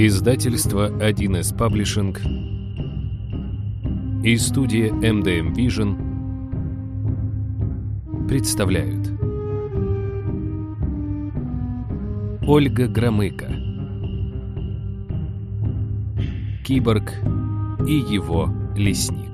Издательство 1С Паблишинг и студия MDM Vision представляют. Ольга Громыко. Киборг и его лесник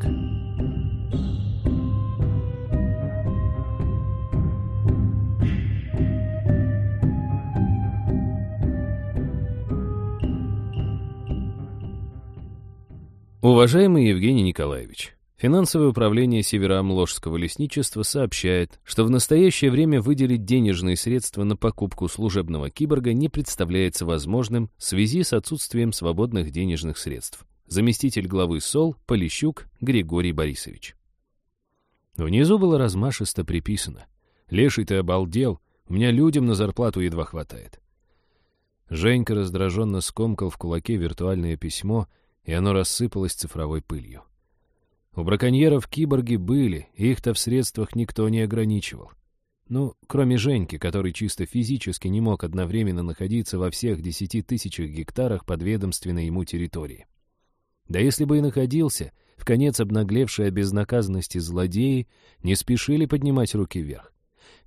Уважаемый Евгений Николаевич, финансовое управление Североамложского лесничества сообщает, что в настоящее время выделить денежные средства на покупку служебного киборга не представляется возможным в связи с отсутствием свободных денежных средств. Заместитель главы СОЛ Полищук Григорий Борисович. Внизу было размашисто приписано. «Леший ты обалдел, у меня людям на зарплату едва хватает». Женька раздраженно скомкал в кулаке виртуальное письмо — и оно рассыпалось цифровой пылью. У браконьеров киборги были, их-то в средствах никто не ограничивал. Ну, кроме Женьки, который чисто физически не мог одновременно находиться во всех десяти тысячах гектарах подведомственной ему территории. Да если бы и находился, в конец обнаглевшие о безнаказанности злодеи не спешили поднимать руки вверх.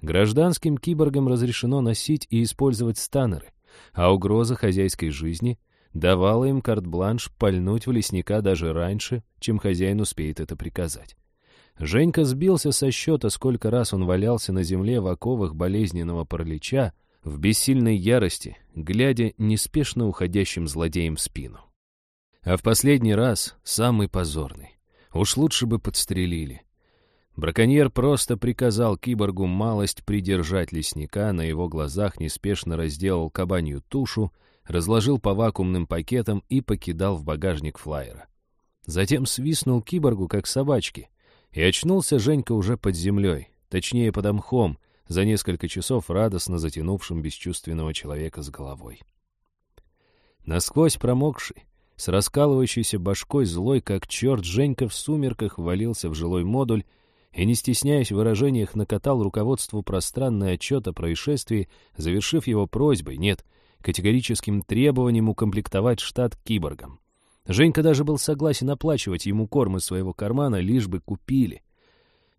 Гражданским киборгам разрешено носить и использовать станеры, а угроза хозяйской жизни давала им карт-бланш пальнуть в лесника даже раньше, чем хозяин успеет это приказать. Женька сбился со счета, сколько раз он валялся на земле в оковах болезненного паралича, в бессильной ярости, глядя неспешно уходящим злодеем в спину. А в последний раз самый позорный. Уж лучше бы подстрелили. Браконьер просто приказал киборгу малость придержать лесника, на его глазах неспешно разделал кабанью тушу, разложил по вакуумным пакетам и покидал в багажник флайера. Затем свистнул киборгу, как собачки, и очнулся Женька уже под землей, точнее под мхом, за несколько часов радостно затянувшим бесчувственного человека с головой. Насквозь промокший, с раскалывающейся башкой злой, как черт, Женька в сумерках ввалился в жилой модуль и, не стесняясь в выражениях, накатал руководству пространный отчет о происшествии, завершив его просьбой, нет — категорическим требованием укомплектовать штат киборгом. Женька даже был согласен оплачивать ему корм из своего кармана, лишь бы купили.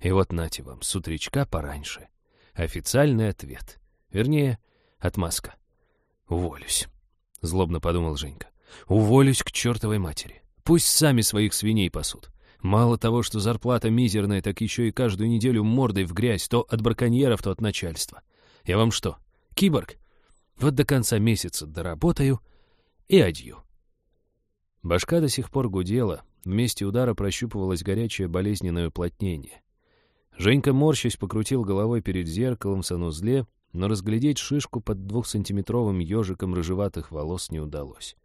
И вот нате вам, с утречка пораньше. Официальный ответ. Вернее, отмазка. «Уволюсь», — злобно подумал Женька. «Уволюсь к чертовой матери. Пусть сами своих свиней пасут. Мало того, что зарплата мизерная, так еще и каждую неделю мордой в грязь, то от браконьеров, то от начальства. Я вам что, киборг? Вот до конца месяца доработаю и адью. Башка до сих пор гудела, в месте удара прощупывалось горячее болезненное уплотнение. Женька, морщась, покрутил головой перед зеркалом в санузле, но разглядеть шишку под двухсантиметровым ежиком рыжеватых волос не удалось.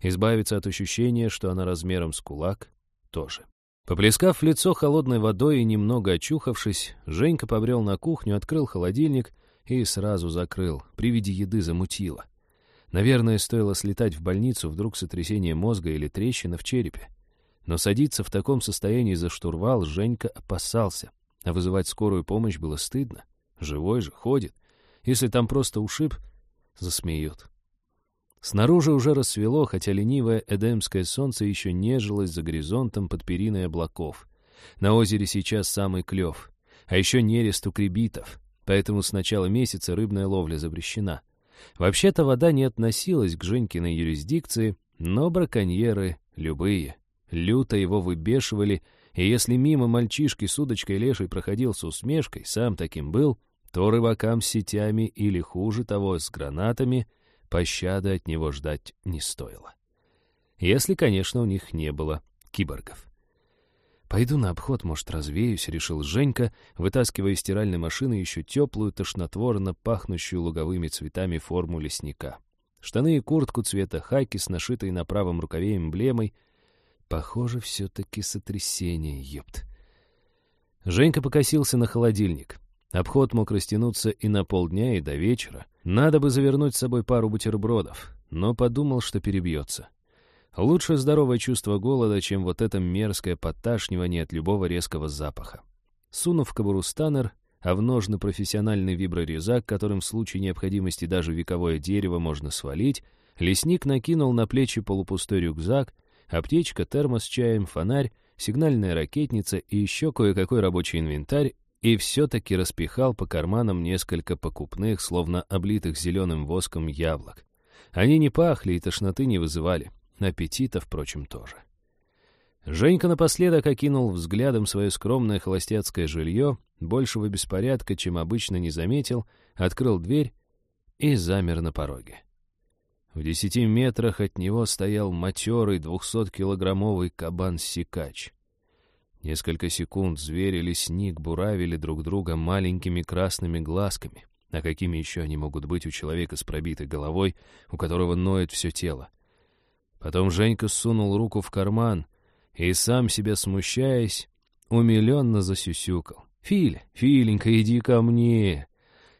Избавиться от ощущения, что она размером с кулак, тоже. Поплескав лицо холодной водой и немного очухавшись, Женька побрел на кухню, открыл холодильник и сразу закрыл. При виде еды замутило. Наверное, стоило слетать в больницу, вдруг сотрясение мозга или трещина в черепе. Но садиться в таком состоянии за штурвал Женька опасался, а вызывать скорую помощь было стыдно. Живой же, ходит. Если там просто ушиб, засмеют. Снаружи уже рассвело, хотя ленивое эдемское солнце еще нежилось за горизонтом под периной облаков. На озере сейчас самый клев, а еще нерест у кребитов поэтому с начала месяца рыбная ловля запрещена. Вообще-то вода не относилась к Женькиной юрисдикции, но браконьеры любые. Люто его выбешивали, и если мимо мальчишки с удочкой леший проходил с усмешкой, сам таким был, то рыбакам с сетями или, хуже того, с гранатами, пощады от него ждать не стоило. Если, конечно, у них не было киборгов. «Пойду на обход, может, развеюсь», — решил Женька, вытаскивая из стиральной машины еще теплую, тошнотворно пахнущую луговыми цветами форму лесника. Штаны и куртку цвета хаки с нашитой на правом рукаве эмблемой. Похоже, все-таки сотрясение, ёпт. Женька покосился на холодильник. Обход мог растянуться и на полдня, и до вечера. Надо бы завернуть с собой пару бутербродов, но подумал, что перебьется. Лучше здоровое чувство голода, чем вот это мерзкое подташнивание от любого резкого запаха. Сунув в кобуру станер, а в ножны профессиональный виброрезак, которым в случае необходимости даже вековое дерево можно свалить, Лесник накинул на плечи полупустой рюкзак, аптечка, термос с чаем, фонарь, сигнальная ракетница и еще кое-какой рабочий инвентарь, и все-таки распихал по карманам несколько покупных, словно облитых зеленым воском яблок. Они не пахли и тошноты не вызывали. Аппетита, впрочем, тоже. Женька напоследок окинул взглядом свое скромное холостяцкое жилье, большего беспорядка, чем обычно, не заметил, открыл дверь и замер на пороге. В десяти метрах от него стоял матерый двухсоткилограммовый кабан-сикач. Несколько секунд зверь и лесник буравили друг друга маленькими красными глазками. А какими еще они могут быть у человека с пробитой головой, у которого ноет все тело? Потом Женька сунул руку в карман и, сам себя смущаясь, умиленно засюсюкал. «Филь, Филенька, иди ко мне!»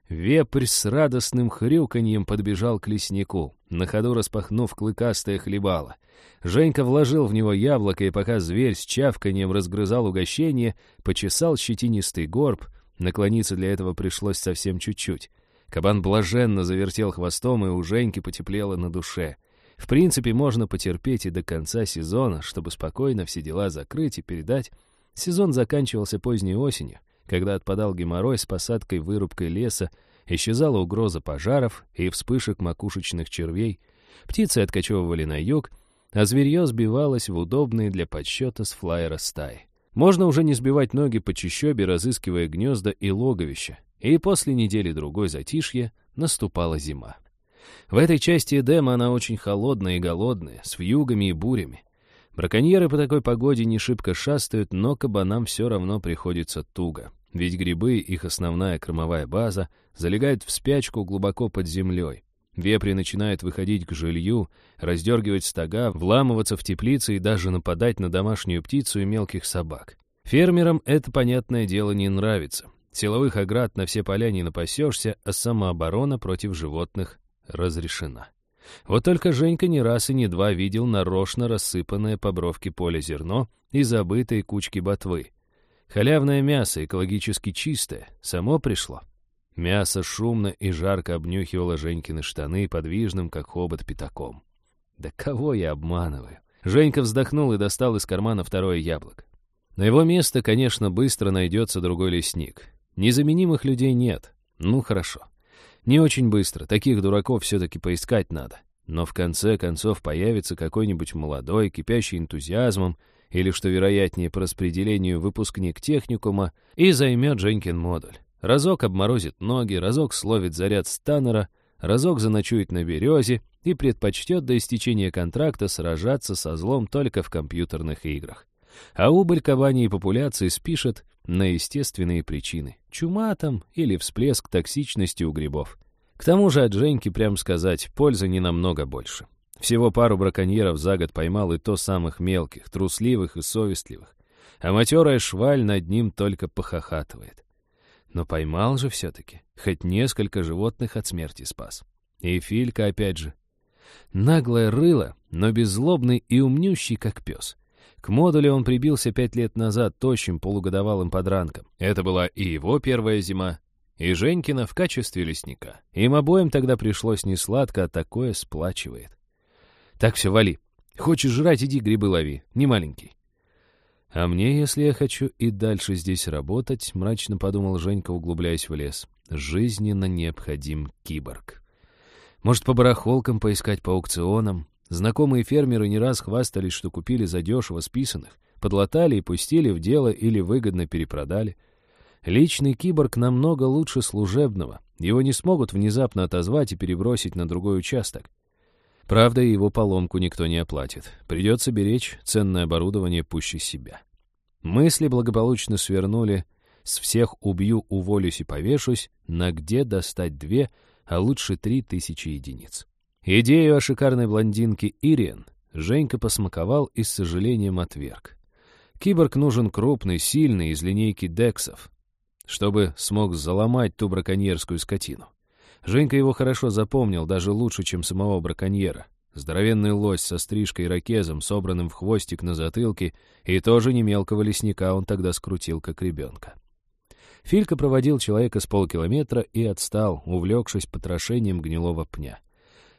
Вепрь с радостным хрюканьем подбежал к леснику, на ходу распахнув клыкастое хлебало. Женька вложил в него яблоко, и пока зверь с чавканьем разгрызал угощение, почесал щетинистый горб, наклониться для этого пришлось совсем чуть-чуть. Кабан блаженно завертел хвостом, и у Женьки потеплело на душе. В принципе, можно потерпеть и до конца сезона, чтобы спокойно все дела закрыть и передать. Сезон заканчивался поздней осенью когда отпадал геморрой с посадкой-вырубкой леса, исчезала угроза пожаров и вспышек макушечных червей, птицы откачевывали на юг, а зверье сбивалось в удобные для подсчета с флайера стаи. Можно уже не сбивать ноги по чащобе, разыскивая гнезда и логовища, и после недели-другой затишья наступала зима. В этой части Эдема она очень холодная и голодная, с вьюгами и бурями. Браконьеры по такой погоде не шибко шастают, но кабанам все равно приходится туго. Ведь грибы, их основная кормовая база, залегают в спячку глубоко под землей. Вепри начинают выходить к жилью, раздергивать стога, вламываться в теплицы и даже нападать на домашнюю птицу и мелких собак. Фермерам это, понятное дело, не нравится. Силовых оград на все поля не напасешься, а самооборона против животных разрешена. Вот только Женька не раз и не два видел нарочно рассыпанное по бровке поле зерно и забытые кучки ботвы. Халявное мясо, экологически чистое, само пришло. Мясо шумно и жарко обнюхивало Женькины штаны подвижным, как хобот, пятаком. Да кого я обманываю? Женька вздохнул и достал из кармана второе яблоко. На его место, конечно, быстро найдется другой лесник. Незаменимых людей нет. Ну, хорошо. Не очень быстро, таких дураков все-таки поискать надо. Но в конце концов появится какой-нибудь молодой, кипящий энтузиазмом, или, что вероятнее по распределению, выпускник техникума, и займет Женькин модуль. Разок обморозит ноги, разок словит заряд станнера, разок заночует на березе и предпочтет до истечения контракта сражаться со злом только в компьютерных играх. А убыль кабаньей популяции спишет на естественные причины. Чума там или всплеск токсичности у грибов. К тому же от Женьки, прям сказать, пользы не намного больше. Всего пару браконьеров за год поймал и то самых мелких, трусливых и совестливых. А матерая шваль над ним только похохатывает. Но поймал же все-таки. Хоть несколько животных от смерти спас. И Филька опять же. Наглое рыло, но беззлобный и умнющий, как пес. К модулю он прибился пять лет назад тощим полугодовалым подранком. Это была и его первая зима, и Женькина в качестве лесника. Им обоим тогда пришлось несладко, а такое сплачивает. Так все, вали. Хочешь жрать, иди грибы лови, не маленький. А мне, если я хочу и дальше здесь работать, мрачно подумал Женька, углубляясь в лес, жизненно необходим киборг. Может, по барахолкам поискать, по аукционам? Знакомые фермеры не раз хвастались, что купили задешево списанных, подлатали и пустили в дело или выгодно перепродали. Личный киборг намного лучше служебного. Его не смогут внезапно отозвать и перебросить на другой участок. Правда, его поломку никто не оплатит. Придется беречь ценное оборудование пуще себя. Мысли благополучно свернули «с всех убью, уволюсь и повешусь» на где достать две, а лучше три тысячи единиц. Идею о шикарной блондинке Ириен Женька посмаковал и с сожалением отверг. Киборг нужен крупный, сильный, из линейки дексов, чтобы смог заломать ту браконьерскую скотину. Женька его хорошо запомнил, даже лучше, чем самого браконьера. Здоровенный лось со стрижкой и ракезом, собранным в хвостик на затылке, и тоже не мелкого лесника он тогда скрутил, как ребенка. Филька проводил человека с полкилометра и отстал, увлекшись потрошением гнилого пня.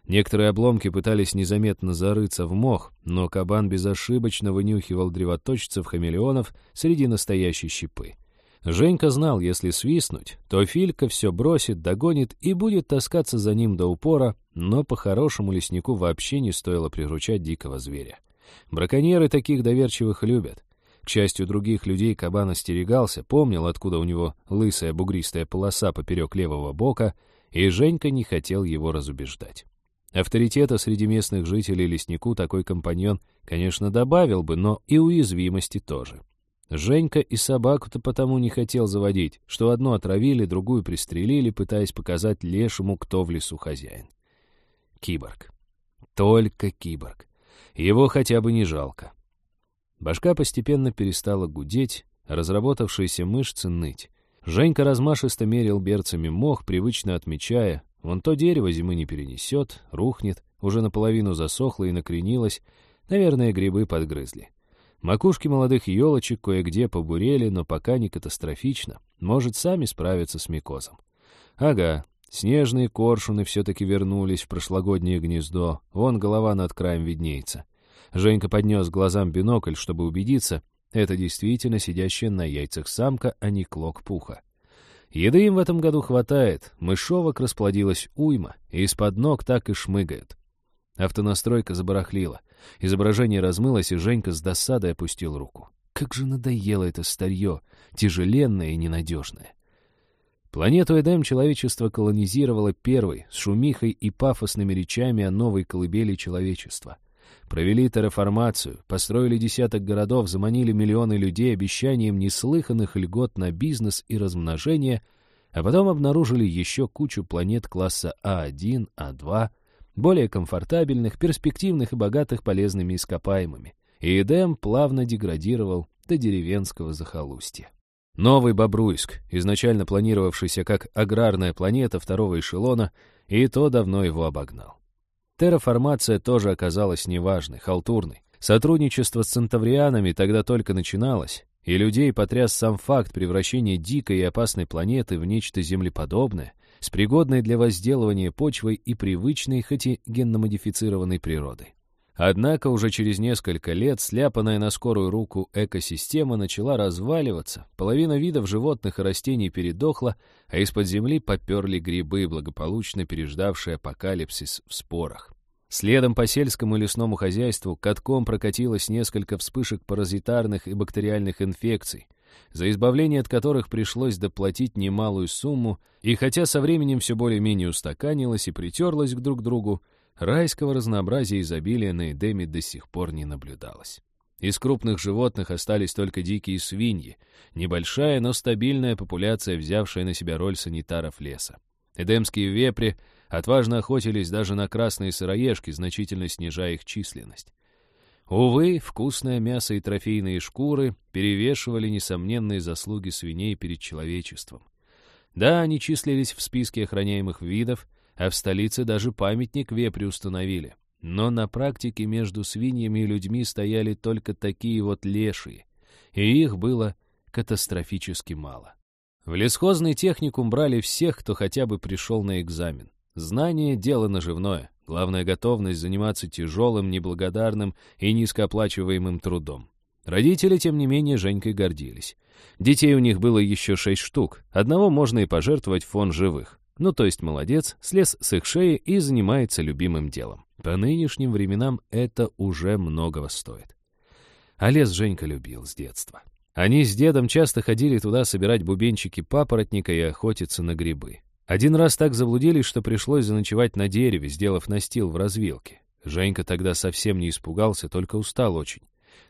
Некоторые обломки пытались незаметно зарыться в мох, но кабан безошибочно вынюхивал древоточцев-хамелеонов среди настоящей щепы. Женька знал, если свистнуть, то Филька все бросит, догонит и будет таскаться за ним до упора, но по-хорошему леснику вообще не стоило приручать дикого зверя. Браконьеры таких доверчивых любят. К счастью других людей кабан остерегался, помнил, откуда у него лысая бугристая полоса поперек левого бока, и Женька не хотел его разубеждать. Авторитета среди местных жителей леснику такой компаньон, конечно, добавил бы, но и уязвимости тоже. Женька и собаку-то потому не хотел заводить, что одну отравили, другую пристрелили, пытаясь показать лешему, кто в лесу хозяин. Киборг. Только киборг. Его хотя бы не жалко. Башка постепенно перестала гудеть, разработавшиеся мышцы ныть. Женька размашисто мерил берцами мох, привычно отмечая, вон то дерево зимы не перенесет, рухнет, уже наполовину засохло и накренилось, наверное, грибы подгрызли. Макушки молодых елочек кое-где побурели, но пока не катастрофично. Может, сами справиться с микозом. Ага, снежные коршуны все-таки вернулись в прошлогоднее гнездо. Вон голова над краем виднеется. Женька поднес глазам бинокль, чтобы убедиться, это действительно сидящая на яйцах самка, а не клок пуха. Еды им в этом году хватает, мышовок расплодилась уйма, и из-под ног так и шмыгают. Автонастройка забарахлила. Изображение размылось, и Женька с досадой опустил руку. Как же надоело это старье, тяжеленное и ненадежное. Планету Эдем человечество колонизировало первой, с шумихой и пафосными речами о новой колыбели человечества. Провели терраформацию, построили десяток городов, заманили миллионы людей обещанием неслыханных льгот на бизнес и размножение, а потом обнаружили еще кучу планет класса А1, А2, более комфортабельных, перспективных и богатых полезными ископаемыми. И Эдем плавно деградировал до деревенского захолустья. Новый Бобруйск, изначально планировавшийся как аграрная планета второго эшелона, и то давно его обогнал. Терраформация тоже оказалась неважной, халтурной. Сотрудничество с центаврианами тогда только начиналось, и людей потряс сам факт превращения дикой и опасной планеты в нечто землеподобное, с пригодной для возделывания почвой и привычной, хоть и генно-модифицированной природой. Однако уже через несколько лет сляпанная на скорую руку экосистема начала разваливаться, половина видов животных и растений передохла, а из-под земли поперли грибы, благополучно переждавшие апокалипсис в спорах. Следом по сельскому и лесному хозяйству катком прокатилось несколько вспышек паразитарных и бактериальных инфекций — за избавление от которых пришлось доплатить немалую сумму, и хотя со временем все более-менее устаканилось и притерлось друг к другу, райского разнообразия и изобилия на Эдеме до сих пор не наблюдалось. Из крупных животных остались только дикие свиньи, небольшая, но стабильная популяция, взявшая на себя роль санитаров леса. Эдемские вепри отважно охотились даже на красные сыроежки, значительно снижая их численность. Увы, вкусное мясо и трофейные шкуры перевешивали несомненные заслуги свиней перед человечеством. Да, они числились в списке охраняемых видов, а в столице даже памятник вепри установили. Но на практике между свиньями и людьми стояли только такие вот лешие, и их было катастрофически мало. В лесхозный техникум брали всех, кто хотя бы пришел на экзамен. Знание — дело наживное. Главная готовность заниматься тяжелым, неблагодарным и низкооплачиваемым трудом. Родители, тем не менее, Женькой гордились. Детей у них было еще шесть штук. Одного можно и пожертвовать в фон живых. Ну, то есть молодец, слез с их шеи и занимается любимым делом. По нынешним временам это уже многого стоит. А лес Женька любил с детства. Они с дедом часто ходили туда собирать бубенчики папоротника и охотиться на грибы. Один раз так заблудились, что пришлось заночевать на дереве, сделав настил в развилке. Женька тогда совсем не испугался, только устал очень.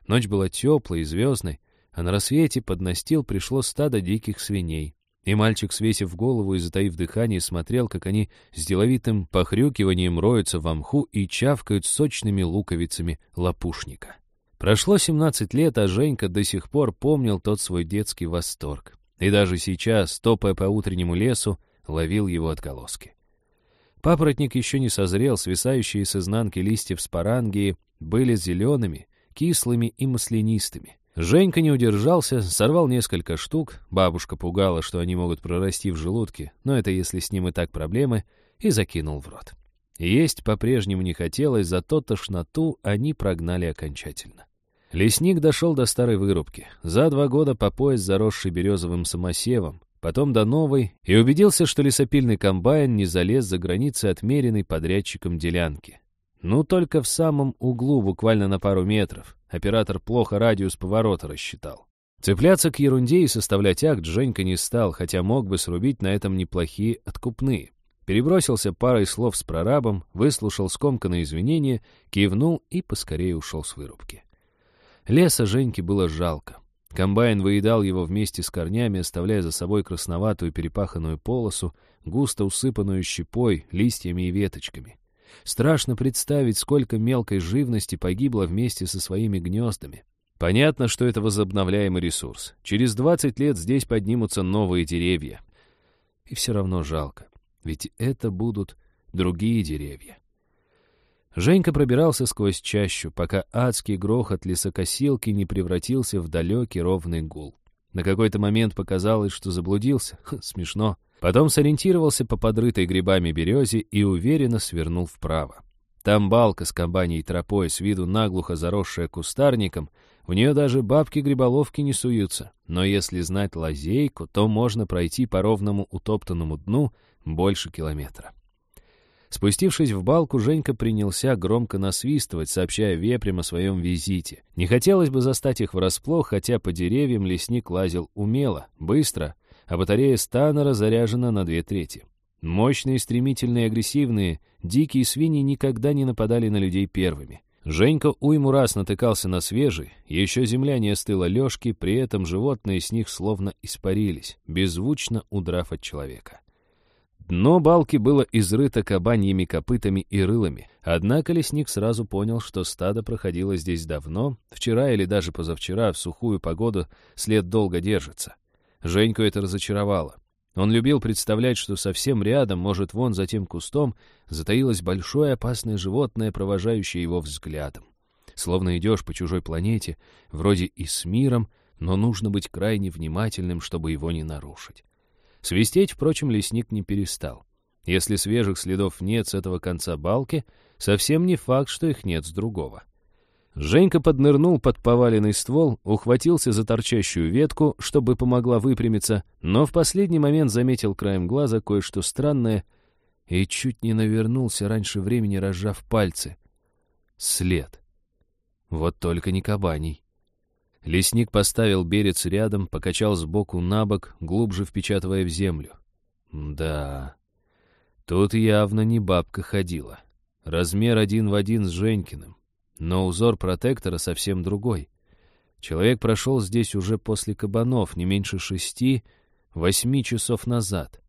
Ночь была теплой и звездной, а на рассвете под настил пришло стадо диких свиней. И мальчик, свесив голову и затаив дыхание, смотрел, как они с деловитым похрюкиванием роются в мху и чавкают сочными луковицами лопушника. Прошло 17 лет, а Женька до сих пор помнил тот свой детский восторг. И даже сейчас, топая по утреннему лесу, ловил его отголоски. Папоротник еще не созрел, свисающие с изнанки листьев спарангии были зелеными, кислыми и маслянистыми. Женька не удержался, сорвал несколько штук, бабушка пугала, что они могут прорасти в желудке, но это если с ним и так проблемы, и закинул в рот. Есть по-прежнему не хотелось, зато тошноту они прогнали окончательно. Лесник дошел до старой вырубки, за два года по пояс заросший березовым самосевом, потом до новой, и убедился, что лесопильный комбайн не залез за границы отмеренной подрядчиком делянки. Ну, только в самом углу, буквально на пару метров. Оператор плохо радиус поворота рассчитал. Цепляться к ерунде и составлять акт Женька не стал, хотя мог бы срубить на этом неплохие откупные. Перебросился парой слов с прорабом, выслушал скомканные извинения, кивнул и поскорее ушел с вырубки. Леса Женьке было жалко. Комбайн выедал его вместе с корнями, оставляя за собой красноватую перепаханную полосу, густо усыпанную щепой, листьями и веточками. Страшно представить, сколько мелкой живности погибло вместе со своими гнездами. Понятно, что это возобновляемый ресурс. Через 20 лет здесь поднимутся новые деревья. И все равно жалко, ведь это будут другие деревья. Женька пробирался сквозь чащу, пока адский грохот лесокосилки не превратился в далекий ровный гул. На какой-то момент показалось, что заблудился. Ха, смешно. Потом сориентировался по подрытой грибами березе и уверенно свернул вправо. Там балка с компанией тропой, с виду наглухо заросшая кустарником, в нее даже бабки-гриболовки не суются. Но если знать лазейку, то можно пройти по ровному утоптанному дну больше километра. Спустившись в балку, Женька принялся громко насвистывать, сообщая вепрям о своем визите. Не хотелось бы застать их врасплох, хотя по деревьям лесник лазил умело, быстро, а батарея Станнера заряжена на две трети. Мощные, стремительные, агрессивные, дикие свиньи никогда не нападали на людей первыми. Женька уйму раз натыкался на свежий, еще земля не остыла лёжки, при этом животные с них словно испарились, беззвучно удрав от человека. Дно балки было изрыто кабаньими копытами и рылами, однако лесник сразу понял, что стадо проходило здесь давно, вчера или даже позавчера, в сухую погоду след долго держится. Женьку это разочаровало. Он любил представлять, что совсем рядом, может, вон за тем кустом, затаилось большое опасное животное, провожающее его взглядом. Словно идешь по чужой планете, вроде и с миром, но нужно быть крайне внимательным, чтобы его не нарушить. Свистеть, впрочем, лесник не перестал. Если свежих следов нет с этого конца балки, совсем не факт, что их нет с другого. Женька поднырнул под поваленный ствол, ухватился за торчащую ветку, чтобы помогла выпрямиться, но в последний момент заметил краем глаза кое-что странное и чуть не навернулся раньше времени, разжав пальцы. След. Вот только не кабаний. Лесник поставил берец рядом, покачал сбоку на бок, глубже впечатывая в землю. Да, тут явно не бабка ходила. Размер один в один с Женькиным. Но узор протектора совсем другой. Человек прошел здесь уже после кабанов, не меньше шести, восьми часов назад.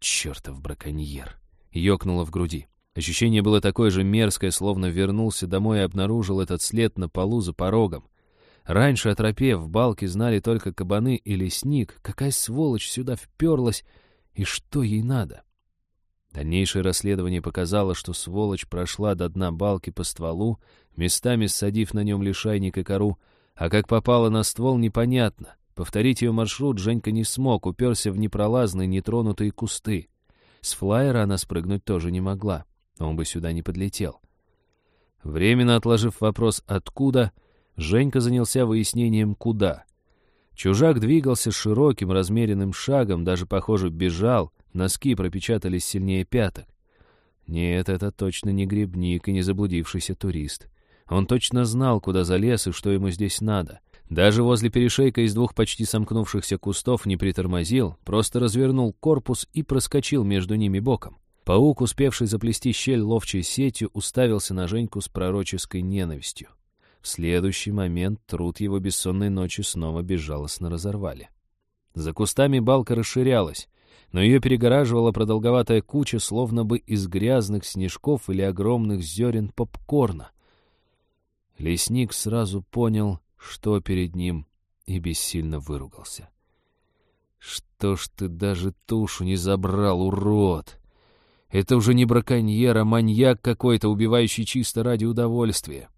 Чертов браконьер! Ёкнуло в груди. Ощущение было такое же мерзкое, словно вернулся домой и обнаружил этот след на полу за порогом. Раньше о тропе в балке знали только кабаны и лесник. Какая сволочь сюда вперлась и что ей надо? Дальнейшее расследование показало, что сволочь прошла до дна балки по стволу, местами ссадив на нем лишайник и кору, а как попала на ствол, непонятно. Повторить ее маршрут Женька не смог, уперся в непролазные, нетронутые кусты. С флайера она спрыгнуть тоже не могла, он бы сюда не подлетел. Временно отложив вопрос «откуда?», Женька занялся выяснением «куда?». Чужак двигался широким, размеренным шагом, даже, похоже, бежал, носки пропечатались сильнее пяток. Нет, это точно не грибник и не заблудившийся турист. Он точно знал, куда залез и что ему здесь надо. Даже возле перешейка из двух почти сомкнувшихся кустов не притормозил, просто развернул корпус и проскочил между ними боком. Паук, успевший заплести щель ловчей сетью, уставился на Женьку с пророческой ненавистью. В следующий момент труд его бессонной ночи снова безжалостно разорвали. За кустами балка расширялась, но ее перегораживала продолговатая куча, словно бы из грязных снежков или огромных зерен попкорна. Лесник сразу понял, что перед ним, и бессильно выругался. «Что ж ты даже тушу не забрал, урод? Это уже не браконьер, а маньяк какой-то, убивающий чисто ради удовольствия.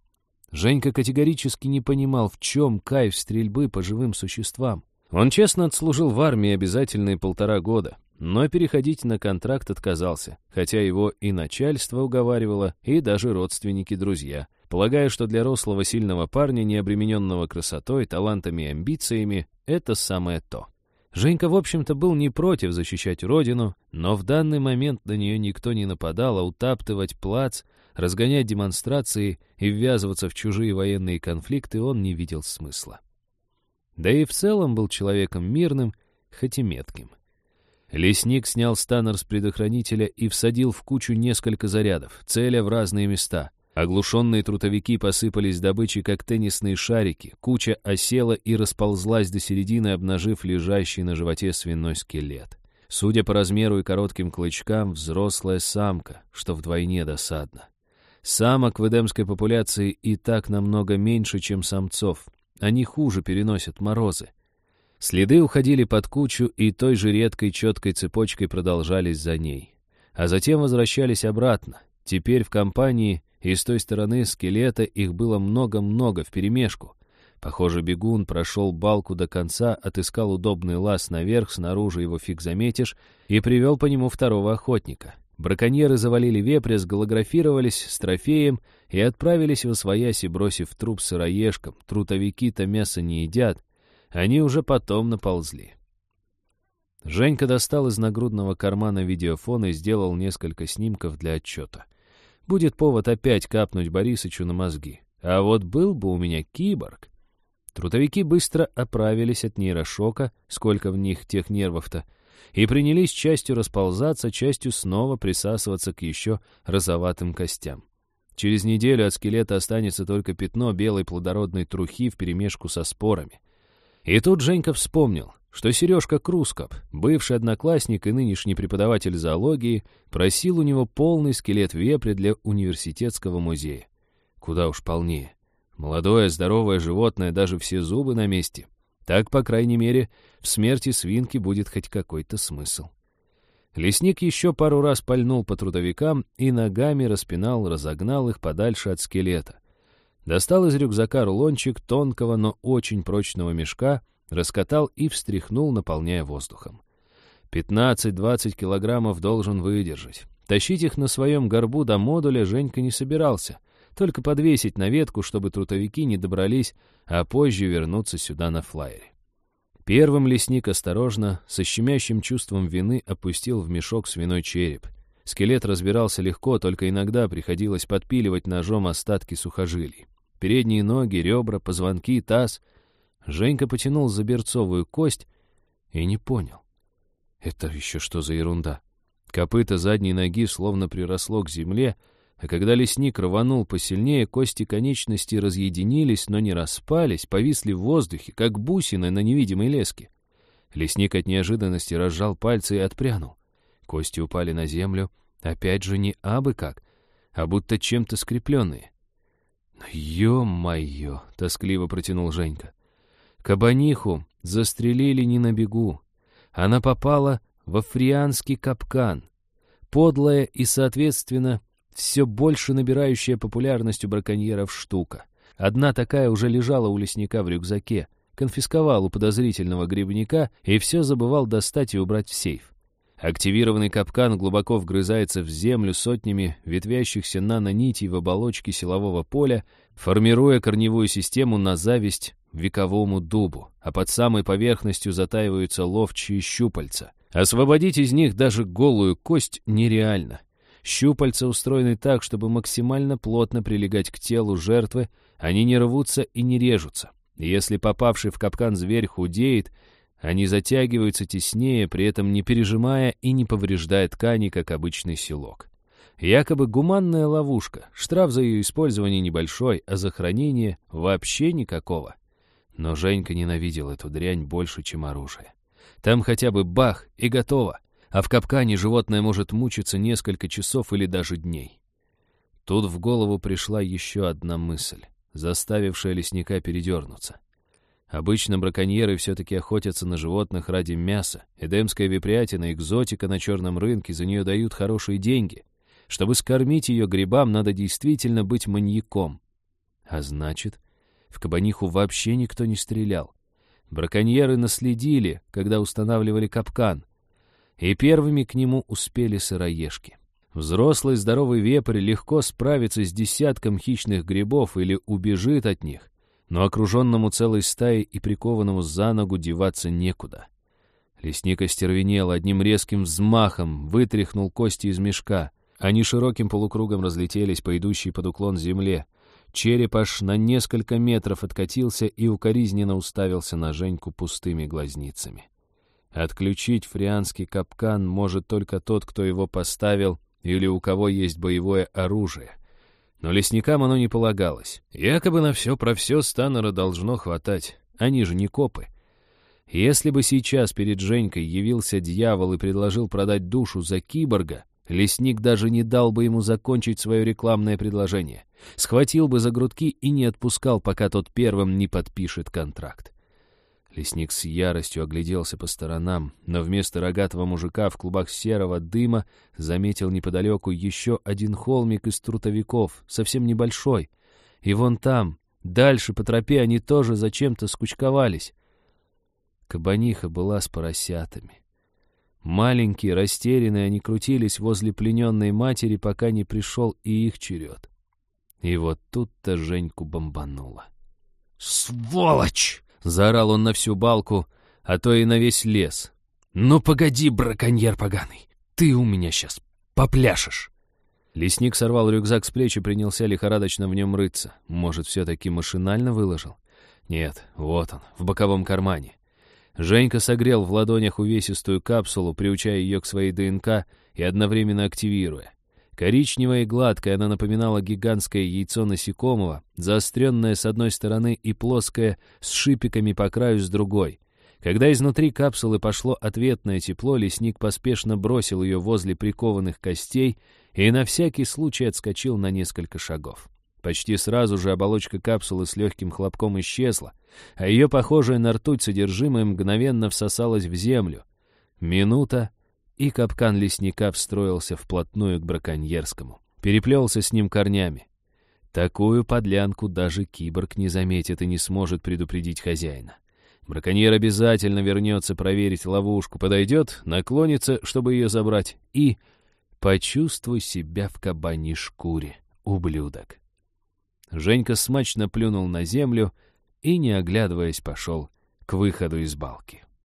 Женька категорически не понимал, в чем кайф стрельбы по живым существам. Он честно отслужил в армии обязательные полтора года, но переходить на контракт отказался, хотя его и начальство уговаривало, и даже родственники-друзья, полагая, что для рослого сильного парня, не обремененного красотой, талантами и амбициями, это самое то. Женька, в общем-то, был не против защищать родину, но в данный момент на нее никто не нападал, а утаптывать плац, разгонять демонстрации и ввязываться в чужие военные конфликты он не видел смысла. Да и в целом был человеком мирным, хоть и метким. Лесник снял станер с предохранителя и всадил в кучу несколько зарядов, целя в разные места. Оглушенные трутовики посыпались добычей, как теннисные шарики. Куча осела и расползлась до середины, обнажив лежащий на животе свиной скелет. Судя по размеру и коротким клычкам, взрослая самка, что вдвойне досадно. Самок в эдемской популяции и так намного меньше, чем самцов. Они хуже переносят морозы. Следы уходили под кучу и той же редкой четкой цепочкой продолжались за ней. А затем возвращались обратно. Теперь в компании и с той стороны скелета их было много-много вперемешку. Похоже, бегун прошел балку до конца, отыскал удобный лаз наверх, снаружи его фиг заметишь, и привел по нему второго охотника. Браконьеры завалили вепря, сголографировались с трофеем и отправились в освояси, бросив труп сыроежкам. Трутовики-то мясо не едят, они уже потом наползли. Женька достал из нагрудного кармана видеофон и сделал несколько снимков для отчета. Будет повод опять капнуть Борисычу на мозги. А вот был бы у меня киборг. Трудовики быстро оправились от нейрошока, сколько в них тех нервов-то, и принялись частью расползаться, частью снова присасываться к еще розоватым костям. Через неделю от скелета останется только пятно белой плодородной трухи вперемешку со спорами. И тут Женька вспомнил, что Сережка Крускоп, бывший одноклассник и нынешний преподаватель зоологии, просил у него полный скелет вепря для университетского музея. Куда уж полнее. Молодое, здоровое животное, даже все зубы на месте. Так, по крайней мере, в смерти свинки будет хоть какой-то смысл. Лесник еще пару раз пальнул по трудовикам и ногами распинал, разогнал их подальше от скелета. Достал из рюкзака рулончик тонкого, но очень прочного мешка — раскатал и встряхнул, наполняя воздухом. 15-20 килограммов должен выдержать. Тащить их на своем горбу до модуля Женька не собирался, только подвесить на ветку, чтобы трутовики не добрались, а позже вернуться сюда на флайере. Первым лесник осторожно, со щемящим чувством вины, опустил в мешок свиной череп. Скелет разбирался легко, только иногда приходилось подпиливать ножом остатки сухожилий. Передние ноги, ребра, позвонки, таз — Женька потянул за берцовую кость и не понял. Это еще что за ерунда? Копыта задней ноги словно приросло к земле, а когда лесник рванул посильнее, кости конечности разъединились, но не распались, повисли в воздухе, как бусины на невидимой леске. Лесник от неожиданности разжал пальцы и отпрянул. Кости упали на землю, опять же не абы как, а будто чем-то скрепленные. «Ё-моё!» — тоскливо протянул Женька. Кабаниху застрелили не на бегу. Она попала в африанский капкан. Подлая и, соответственно, все больше набирающая популярность у браконьеров штука. Одна такая уже лежала у лесника в рюкзаке, конфисковал у подозрительного грибника и все забывал достать и убрать в сейф. Активированный капкан глубоко вгрызается в землю сотнями ветвящихся нанонитей в оболочке силового поля, формируя корневую систему на зависть вековому дубу, а под самой поверхностью затаиваются ловчие щупальца. Освободить из них даже голую кость нереально. Щупальца устроены так, чтобы максимально плотно прилегать к телу жертвы, они не рвутся и не режутся. если попавший в капкан зверь худеет, они затягиваются теснее, при этом не пережимая и не повреждая ткани, как обычный селок. Якобы гуманная ловушка, штраф за ее использование небольшой, а за хранение вообще никакого. Но Женька ненавидел эту дрянь больше, чем оружие. Там хотя бы бах и готово, а в капкане животное может мучиться несколько часов или даже дней. Тут в голову пришла еще одна мысль, заставившая лесника передернуться. Обычно браконьеры все-таки охотятся на животных ради мяса. Эдемская випрятина, экзотика на черном рынке, за нее дают хорошие деньги. Чтобы скормить ее грибам, надо действительно быть маньяком. А значит, в кабаниху вообще никто не стрелял. Браконьеры наследили, когда устанавливали капкан. и первыми к нему успели сыроежки. Взрослый здоровый вепрь легко справится с десятком хищных грибов или убежит от них, но окруженному целой стаей и прикованному за ногу деваться некуда. Лесник остервенел, одним резким взмахом вытряхнул кости из мешка. Они широким полукругом разлетелись по идущей под уклон земле. Череп аж на несколько метров откатился и укоризненно уставился на Женьку пустыми глазницами. Отключить фрианский капкан может только тот, кто его поставил или у кого есть боевое оружие. Но лесникам оно не полагалось. Якобы на все про все Станнера должно хватать. Они же не копы. Если бы сейчас перед Женькой явился дьявол и предложил продать душу за киборга, лесник даже не дал бы ему закончить свое рекламное предложение. Схватил бы за грудки и не отпускал, пока тот первым не подпишет контракт. Лесник с яростью огляделся по сторонам, но вместо рогатого мужика в клубах серого дыма заметил неподалеку еще один холмик из трутовиков, совсем небольшой. И вон там, дальше по тропе, они тоже зачем-то скучковались. Кабаниха была с поросятами. Маленькие, растерянные, они крутились возле плененной матери, пока не пришел и их черед. И вот тут-то Женьку бомбануло. «Сволочь!» Заорал он на всю балку, а то и на весь лес. «Ну погоди, браконьер поганый, ты у меня сейчас попляшешь!» Лесник сорвал рюкзак с плеч и принялся лихорадочно в нем рыться. Может, все-таки машинально выложил? Нет, вот он, в боковом кармане. Женька согрел в ладонях увесистую капсулу, приучая ее к своей ДНК и одновременно активируя. Коричневая и гладкая, она напоминала гигантское яйцо насекомого, заостренное с одной стороны и плоское, с шипиками по краю с другой. Когда изнутри капсулы пошло ответное тепло, лесник поспешно бросил ее возле прикованных костей и на всякий случай отскочил на несколько шагов. Почти сразу же оболочка капсулы с легким хлопком исчезла, а ее похожее на ртуть содержимое мгновенно всосалось в землю. Минута, и капкан лесника встроился вплотную к браконьерскому, переплелся с ним корнями. Такую подлянку даже киборг не заметит и не сможет предупредить хозяина. Браконьер обязательно вернется проверить ловушку, подойдет, наклонится, чтобы ее забрать, и почувствуй себя в кабаньей шкуре, ублюдок. Женька смачно плюнул на землю и, не оглядываясь, пошел к выходу из балки.